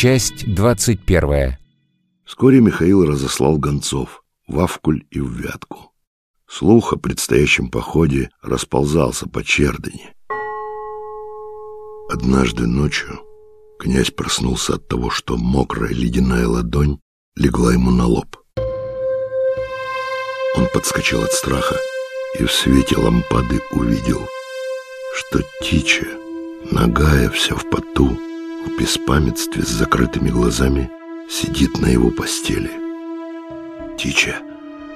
Часть 21. Вскоре Михаил разослал гонцов в Авкуль и в Вятку. Слух о предстоящем походе расползался по Чердани. Однажды ночью князь проснулся от того, что мокрая ледяная ладонь легла ему на лоб. Он подскочил от страха и в свете лампады увидел, что Тича, нагая вся в поту, в беспамятстве с закрытыми глазами, сидит на его постели. «Тича,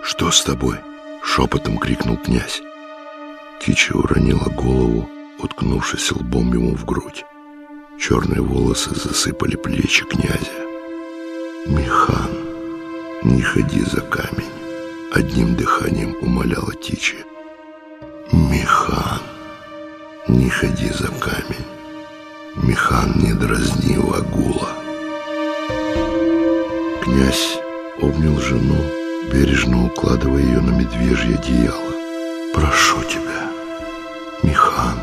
что с тобой?» — шепотом крикнул князь. Тича уронила голову, уткнувшись лбом ему в грудь. Черные волосы засыпали плечи князя. «Михан, не ходи за камень!» Одним дыханием умоляла Тича. «Михан, не ходи за камень!» Михан не дразни Вагула. Князь обнял жену, бережно укладывая ее на медвежье одеяло. «Прошу тебя, Михан,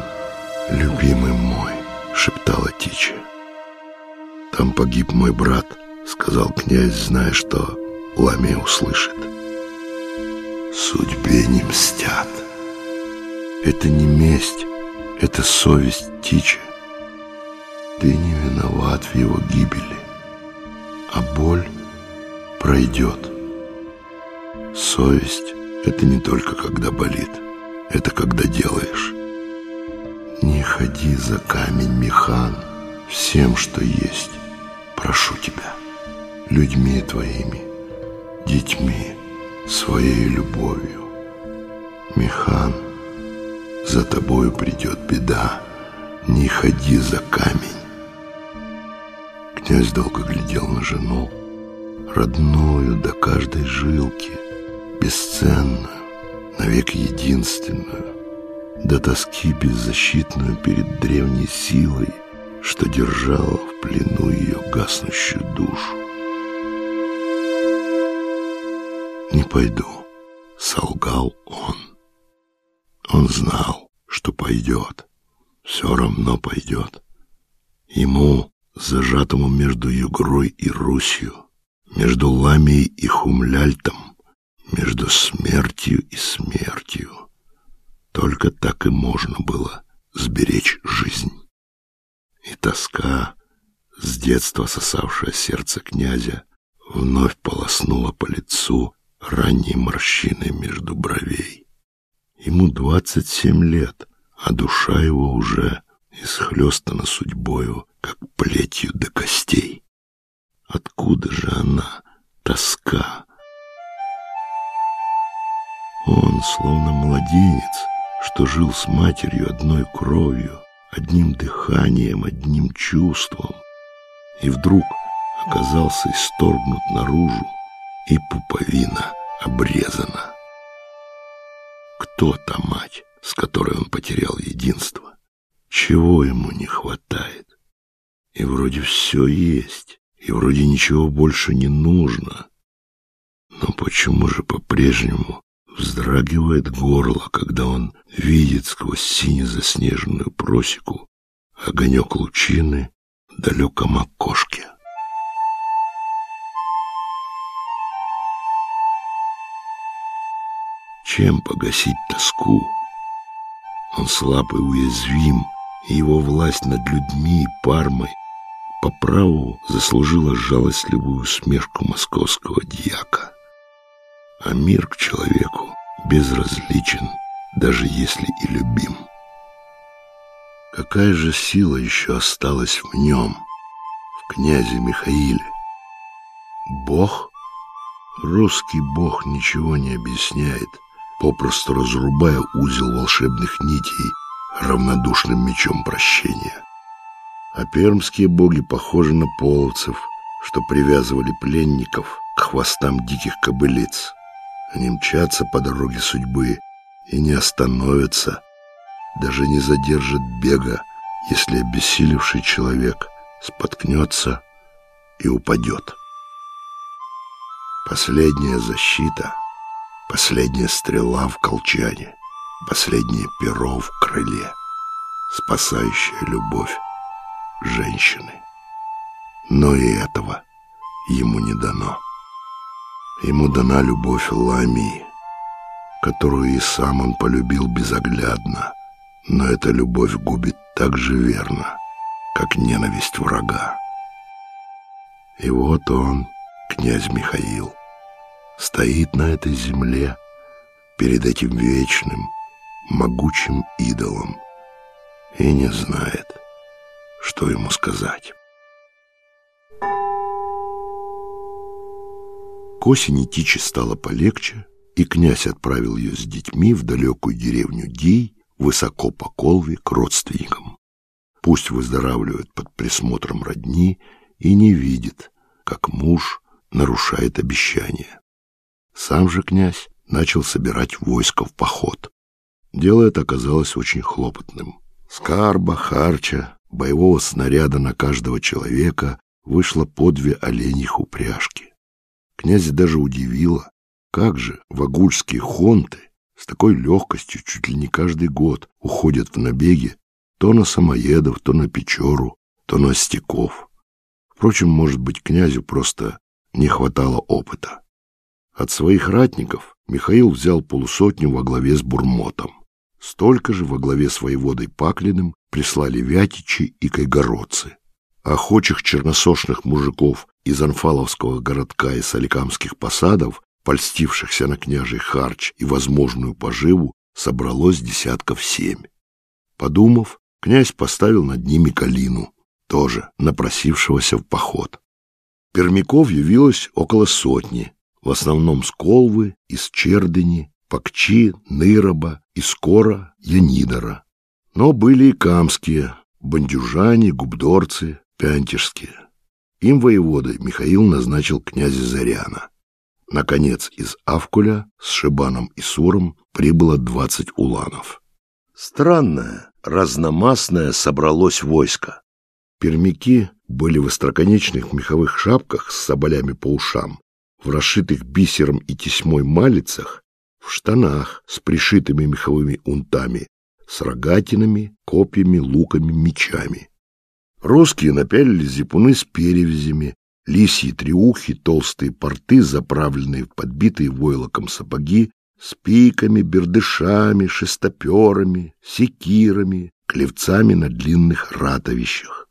любимый мой», — шептала Тича. «Там погиб мой брат», — сказал князь, зная, что Ламия услышит. «Судьбе не мстят. Это не месть, это совесть Тичи. Ты не виноват в его гибели, а боль пройдет. Совесть — это не только когда болит, это когда делаешь. Не ходи за камень, Михан, всем, что есть. Прошу тебя, людьми твоими, детьми, своей любовью. Михан, за тобою придет беда, не ходи за камень. Князь долго глядел на жену, родную до каждой жилки, бесценную, навек единственную, до тоски беззащитную перед древней силой, что держала в плену ее гаснущую душу. «Не пойду», — солгал он. Он знал, что пойдет, все равно пойдет. Ему зажатому между Югрой и Русью, между Ламией и Хумляльтом, между смертью и смертью. Только так и можно было сберечь жизнь. И тоска, с детства сосавшая сердце князя, вновь полоснула по лицу ранней морщиной между бровей. Ему двадцать семь лет, а душа его уже исхлестана судьбою, как плетью до костей. Откуда же она, тоска? Он, словно младенец, что жил с матерью одной кровью, одним дыханием, одним чувством, и вдруг оказался исторгнут наружу, и пуповина обрезана. Кто та мать, с которой он потерял единство? Чего ему не хватает? И вроде все есть, и вроде ничего больше не нужно. Но почему же по-прежнему вздрагивает горло, когда он видит сквозь сине-заснеженную просеку огонек лучины в далеком окошке? Чем погасить тоску? Он слаб и уязвим, и его власть над людьми и пармой по праву заслужила жалостливую усмешку московского дьяка. А мир к человеку безразличен, даже если и любим. Какая же сила еще осталась в нем, в князе Михаиле? Бог? Русский бог ничего не объясняет, попросту разрубая узел волшебных нитей равнодушным мечом прощения. А пермские боги похожи на половцев, что привязывали пленников к хвостам диких кобылиц. Они мчатся по дороге судьбы и не остановятся, даже не задержат бега, если обессилевший человек споткнется и упадет. Последняя защита, последняя стрела в колчане, последнее перо в крыле, спасающая любовь женщины. Но и этого ему не дано. Ему дана любовь Ламии, которую и сам он полюбил безоглядно, но эта любовь губит так же верно, как ненависть врага. И вот он, князь Михаил, стоит на этой земле перед этим вечным, могучим идолом и не знает, что ему сказать. К осени Тичи стало полегче, и князь отправил ее с детьми в далекую деревню Дей, высоко по Колве, к родственникам. Пусть выздоравливает под присмотром родни и не видит, как муж нарушает обещание. Сам же князь начал собирать войско в поход. Дело это оказалось очень хлопотным. Скарба, харча, боевого снаряда на каждого человека вышло по две оленьих упряжки. Князя даже удивило, как же вагульские хонты с такой легкостью чуть ли не каждый год уходят в набеги то на самоедов, то на Печору, то на Стеков. Впрочем, может быть, князю просто не хватало опыта. От своих ратников Михаил взял полусотню во главе с Бурмотом. Столько же во главе с воеводой Паклиным прислали вятичи и кайгородцы. Охочих черносошных мужиков из Анфаловского городка и Соликамских посадов, польстившихся на княжий харч и возможную поживу, собралось десятков семь. Подумав, князь поставил над ними калину, тоже напросившегося в поход. Пермяков явилось около сотни, в основном с Колвы, из Чердыни, Пакчи, Ныроба и скоро Янидора. Но были и камские, бандюжане, губдорцы, пянтишские. Им воеводой Михаил назначил князя Заряна. Наконец, из Авкуля с Шибаном и Суром прибыло двадцать уланов. Странное, разномастное собралось войско. Пермяки были в остроконечных меховых шапках с соболями по ушам, в расшитых бисером и тесьмой малицах, в штанах с пришитыми меховыми унтами, с рогатинами, копьями, луками, мечами. Русские напялили зипуны с перевязями, лисьи триухи, толстые порты, заправленные в подбитые войлоком сапоги, с пиками, бердышами, шестоперами, секирами, клевцами на длинных ратовищах.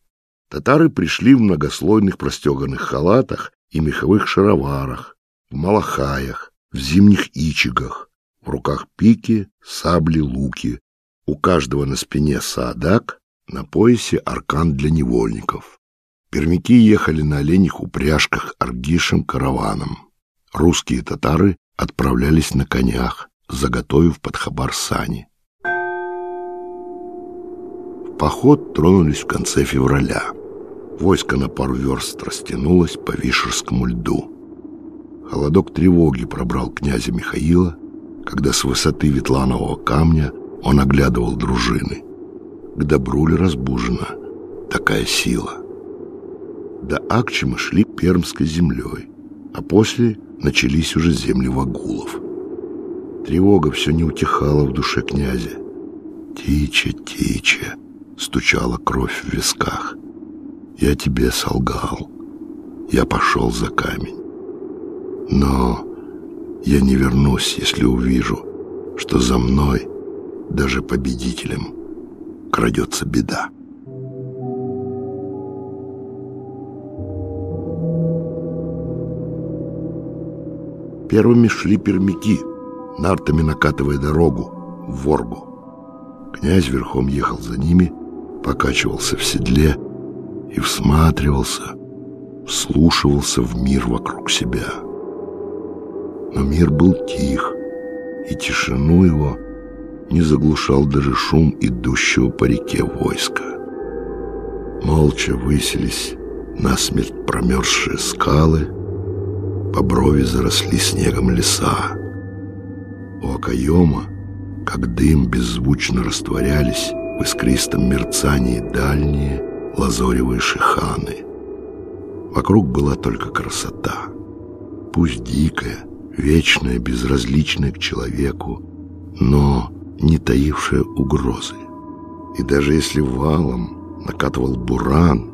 Татары пришли в многослойных простеганных халатах и меховых шароварах, в малахаях, в зимних ичигах, в руках пики, сабли, луки. У каждого на спине саадак, на поясе аркан для невольников. Пермяки ехали на оленях упряжках аргишем караваном. Русские татары отправлялись на конях, заготовив под хабар сани. В поход тронулись в конце февраля. Войско на пару верст растянулось по Вишерскому льду. Холодок тревоги пробрал князя Михаила, когда с высоты Ветланового камня он оглядывал дружины к добру ли разбужена такая сила. До Акчима шли Пермской землей, а после начались уже земли вагулов. Тревога все не утихала в душе князя. «Тиче, тиче!» — стучала кровь в висках. «Я тебе солгал. Я пошел за камень. Но я не вернусь, если увижу, что за мной, даже победителем, крадется беда. Первыми шли пермяки, нартами накатывая дорогу в Воргу. Князь верхом ехал за ними, покачивался в седле и всматривался, вслушивался в мир вокруг себя. Но мир был тих, и тишину его не заглушал даже шум идущего по реке войска. Молча высились насмерть промерзшие скалы, по брови заросли снегом леса. У окоема, как дым, беззвучно растворялись в искристом мерцании дальние лазоревые шиханы. Вокруг была только красота, пусть дикая, вечная, безразличная к человеку, но не таившая угрозы. И даже если валом накатывал буран,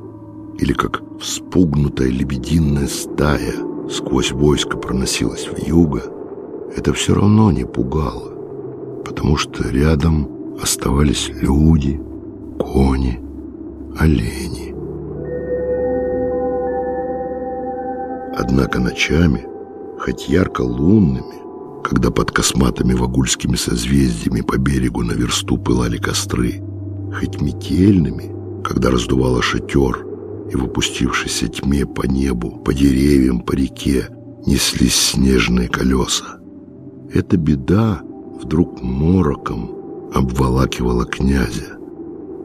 или как вспугнутая лебединая стая сквозь войско проносилась в юго, это все равно не пугало, потому что рядом оставались люди, кони, олени. Однако ночами, хоть ярко лунными, когда под косматыми вагульскими созвездиями по берегу на версту пылали костры, хоть метельными, когда раздувало шатер, и в опустившейся тьме по небу, по деревьям, по реке неслись снежные колеса. Эта беда вдруг мороком обволакивала князя,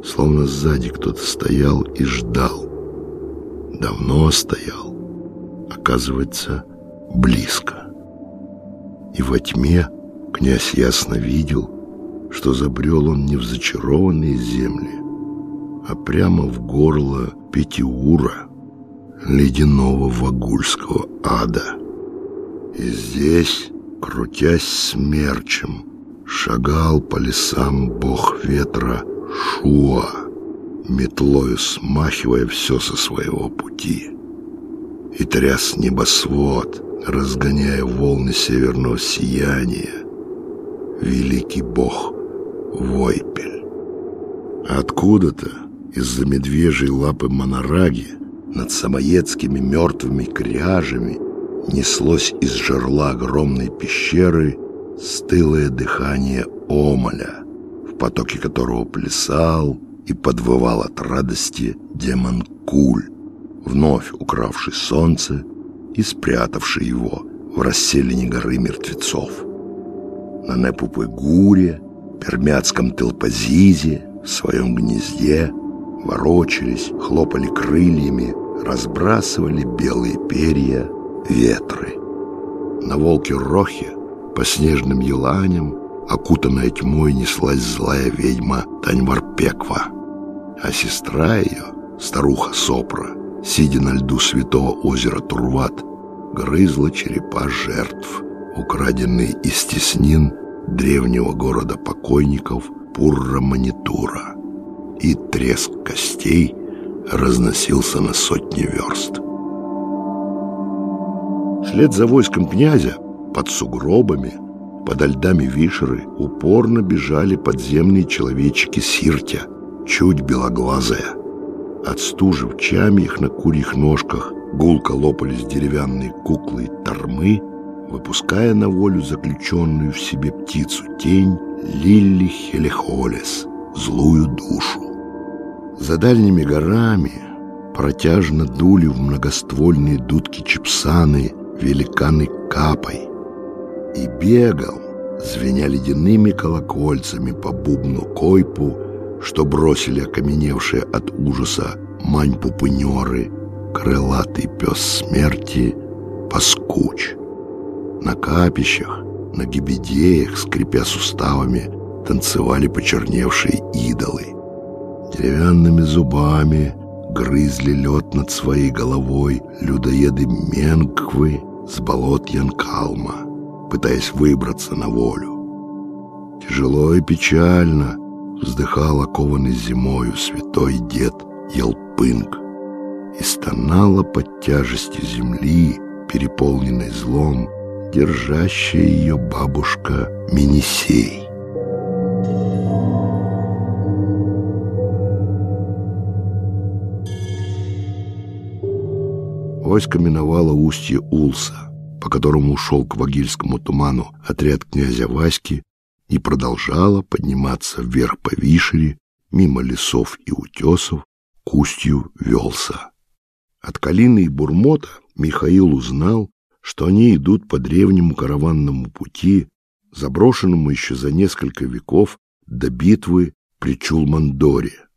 словно сзади кто-то стоял и ждал. Давно стоял, оказывается, близко. И во тьме князь ясно видел, что забрел он не в зачарованные земли, а прямо в горло Пятиура, ледяного вагульского ада. И здесь, крутясь смерчем, шагал по лесам бог ветра Шуа, метлою смахивая все со своего пути. И тряс небосвод, разгоняя волны северного сияния. Великий бог Войпель. Откуда-то из-за медвежьей лапы Монораги над самоедскими мертвыми кряжами неслось из жерла огромной пещеры стылое дыхание Омоля, в потоке которого плясал и подвывал от радости демон Куль, вновь укравший солнце и спрятавший его в расселине горы мертвецов. На Непупы-Гуре, Пермяцком Телпазизе, в своем гнезде ворочались, хлопали крыльями, разбрасывали белые перья ветры. На волке Рохе по снежным еланям, окутанная тьмой, неслась злая ведьма Таньварпеква, а сестра ее, старуха Сопра, сидя на льду святого озера Турват, грызла черепа жертв, украденные из теснин древнего города покойников Пурра-Манитура, и треск костей разносился на сотни верст. Вслед за войском князя под сугробами, подо льдами Вишеры упорно бежали подземные человечки Сиртя, чуть белоглазая. От стужи в чамьях на курьих ножках гулко лопались деревянные куклы и тормы, выпуская на волю заключенную в себе птицу тень Лилли Хелехолес, злую душу. За дальними горами протяжно дули в многоствольные дудки чепсаны великаны капой, и бегал, звеня ледяными колокольцами по бубну койпу, что бросили окаменевшие от ужаса мань-пупынеры, крылатый пес смерти, паскуч. На капищах, на гибедеях, скрипя суставами, танцевали почерневшие идолы. Деревянными зубами грызли лед над своей головой людоеды Менквы с болот Янкалма пытаясь выбраться на волю. Тяжело и печально вздыхал окованный зимою святой дед Елпынг и стонала под тяжестью земли, переполненной злом, держащая ее бабушка Минисей. Войско миновало устье Улса по которому ушел к Вагильскому туману отряд князя Васьки, и продолжала подниматься вверх по Вишере, мимо лесов и утесов, к устью Велса. От Калины и Бурмота Михаил узнал, что они идут по древнему караванному пути, заброшенному еще за несколько веков до битвы при Чулмандоре.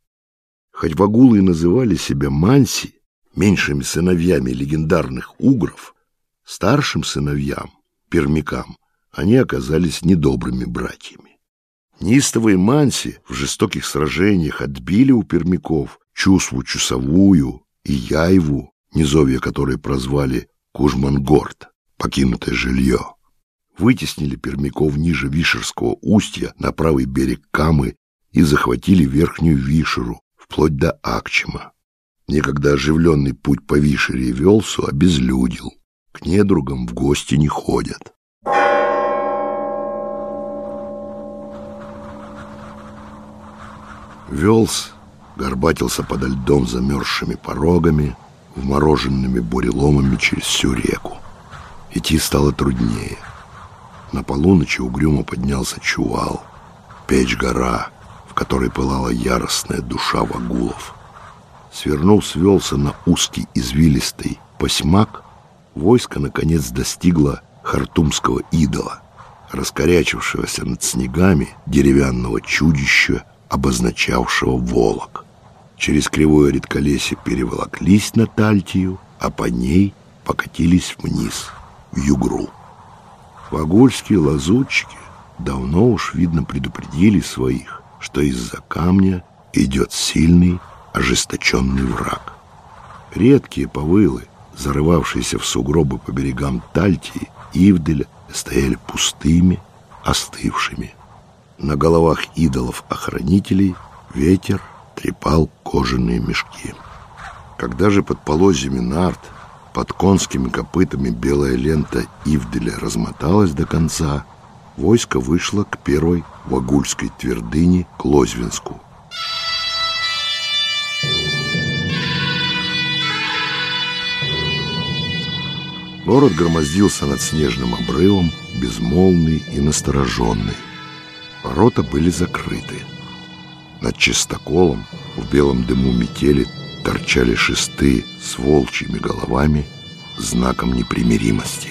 Хоть вагулы и называли себя Манси, меньшими сыновьями легендарных угров, Старшим сыновьям, пермякам, они оказались недобрыми братьями. Нистовые манси в жестоких сражениях отбили у пермяков Чусву Чусовую и Яйву, низовья которой прозвали Кужмангорд, покинутое жилье. Вытеснили пермяков ниже Вишерского устья на правый берег Камы и захватили верхнюю Вишеру, вплоть до Акчима. некогда оживленный путь по Вишере и Велсу обезлюдил. К недругам в гости не ходят. Велс горбатился подо льдом замерзшими порогами, вмороженными буреломами через всю реку. Идти стало труднее. На полуночи угрюмо поднялся чувал, печь-гора, в которой пылала яростная душа вагулов. Свернул свелся на узкий извилистый посьмак, войско наконец достигло хартумского идола, раскорячившегося над снегами деревянного чудища, обозначавшего волок. Через кривое редколесье переволоклись на Тальтию, а по ней покатились вниз, в Югру. Вагульские лазутчики давно уж, видно, предупредили своих, что из-за камня идет сильный, ожесточенный враг. Редкие повылы, зарывавшиеся в сугробы по берегам Тальтии, Ивделя, стояли пустыми, остывшими. На головах идолов-охранителей ветер трепал кожаные мешки. Когда же под полозьями нарт, под конскими копытами белая лента Ивделя размоталась до конца, войско вышло к первой вагульской твердыне Клозвинску. Город громоздился над снежным обрывом, безмолвный и настороженный. Ворота были закрыты. Над чистоколом в белом дыму метели торчали шесты с волчьими головами, знаком непримиримости.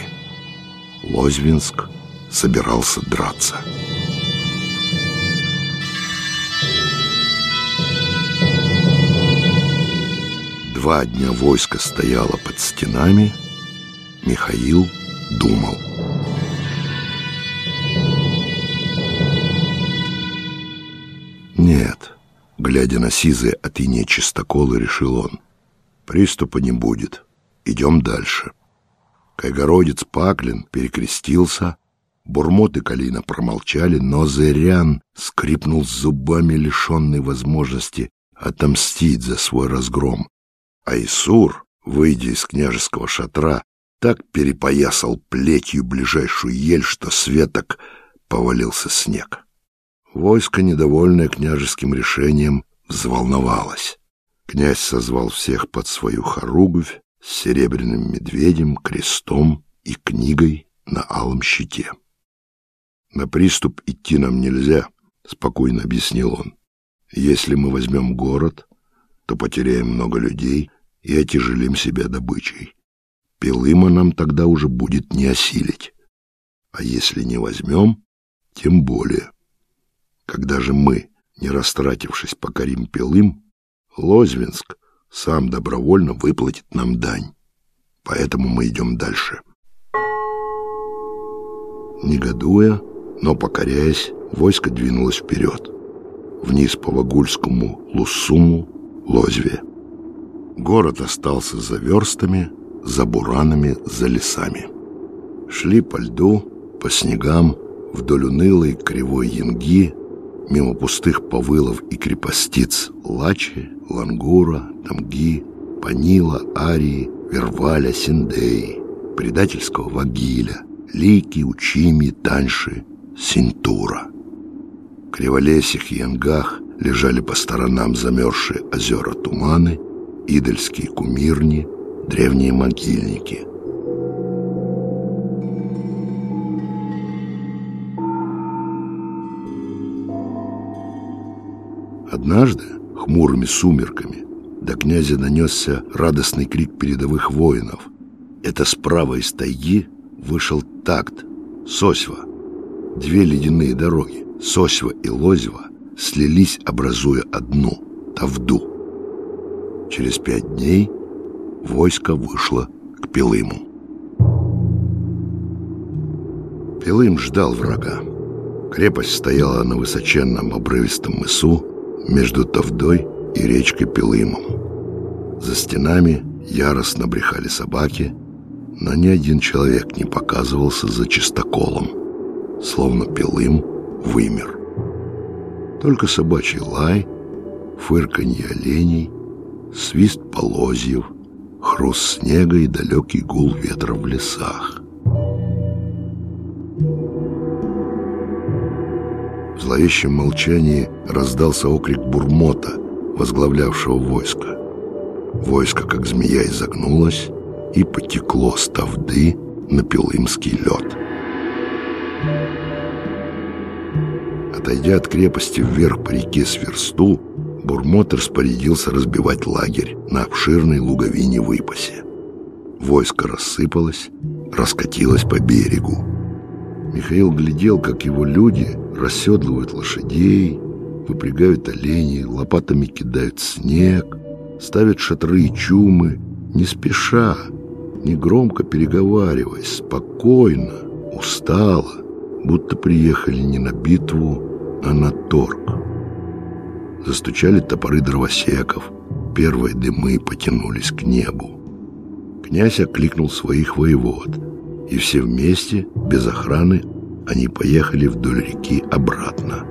Лозвинск собирался драться. Два дня войско стояло под стенами, Михаил думал. Нет, глядя на сизые от инея чистоколы, решил он. Приступа не будет. Идем дальше. Кайгородец Паклин перекрестился, Бурмот и Калина промолчали, но Зырян скрипнул зубами, лишенный возможности отомстить за свой разгром. А Исур, выйдя из княжеского шатра, так перепоясал плетью ближайшую ель, что светок повалился снег. Войско, недовольное княжеским решением, взволновалось. Князь созвал всех под свою хоругвь с серебряным медведем, крестом и книгой на алом щите. «На приступ идти нам нельзя», — спокойно объяснил он. «Если мы возьмем город, то потеряем много людей и отяжелим себя добычей. Пилыма нам тогда уже будет не осилить. А если не возьмем, тем более. Когда же мы, не растратившись, покорим Пилым, Лозвинск сам добровольно выплатит нам дань. Поэтому мы идем дальше. Негодуя, но покоряясь, войско двинулось вперед. Вниз по Вагульскому Лусуму, Лозве. Город остался за верстами, за буранами, за лесами. Шли по льду, по снегам, вдоль унылой кривой янги, мимо пустых повылов и крепостиц Лачи, Лангура, Тамги, Панила, Арии, Верваля, Синдеи, предательского Вагиля, Лики, Учими, Таньши, Синтура. В криволесих янгах лежали по сторонам замерзшие озера туманы, идольские кумирни — древние могильники. Однажды, хмурыми сумерками, до князя донесся радостный крик передовых воинов. Это справа из тайги вышел такт, Сосьва. Две ледяные дороги, Сосьва и Лозьва, слились, образуя одну, Тавду. Через пять дней войско вышло к Пилыму. Пилым ждал врага. Крепость стояла на высоченном обрывистом мысу между Тавдой и речкой Пилымом. За стенами яростно брехали собаки, но ни один человек не показывался за чистоколом, словно Пилым вымер. Только собачий лай, фырканье оленей свист полозьев, хруст снега и далекий гул ветра в лесах. В зловещем молчании раздался окрик бурмота, возглавлявшего войско. Войско, как змея, изогнулось и потекло с Тавды на Пилымский лед. Отойдя от крепости вверх по реке Сверсту, Бурмот распорядился разбивать лагерь на обширной луговине выпасе. Войско рассыпалось, раскатилось по берегу. Михаил глядел, как его люди расседлывают лошадей, выпрягают оленей, лопатами кидают снег, ставят шатры и чумы, не спеша, не громко переговариваясь, спокойно, устало, будто приехали не на битву, а на торг. Застучали топоры дровосеков, первые дымы потянулись к небу. Князь окликнул своих воевод, и все вместе, без охраны, они поехали вдоль реки обратно –